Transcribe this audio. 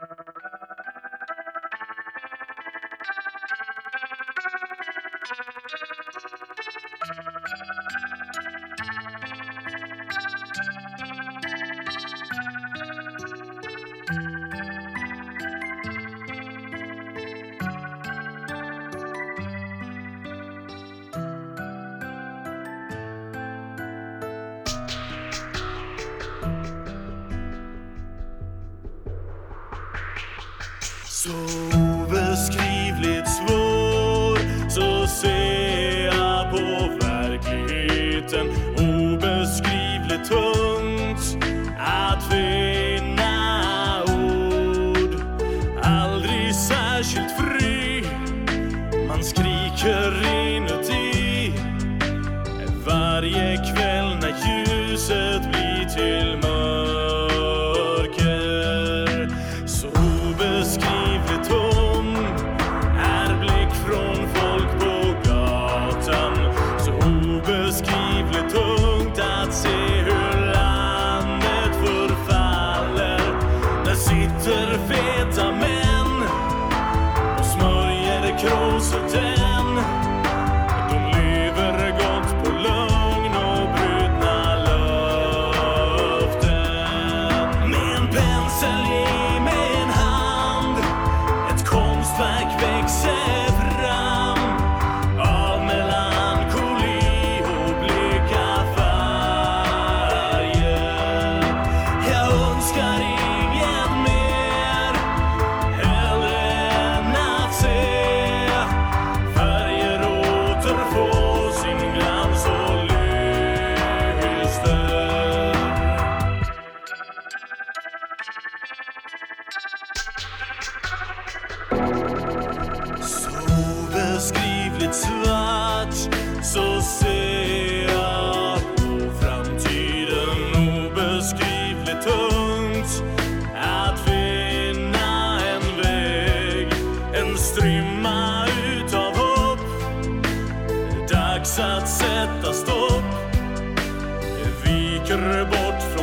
Uh, obeskrivligt svår Så ser jag på verkligheten Obeskrivligt tungt. Att finna ord Aldrig särskilt fri. Man skriker inuti. Varje kväll när ljuset blir till mörker Amsterdam. dags att sätta stopp. Viker bort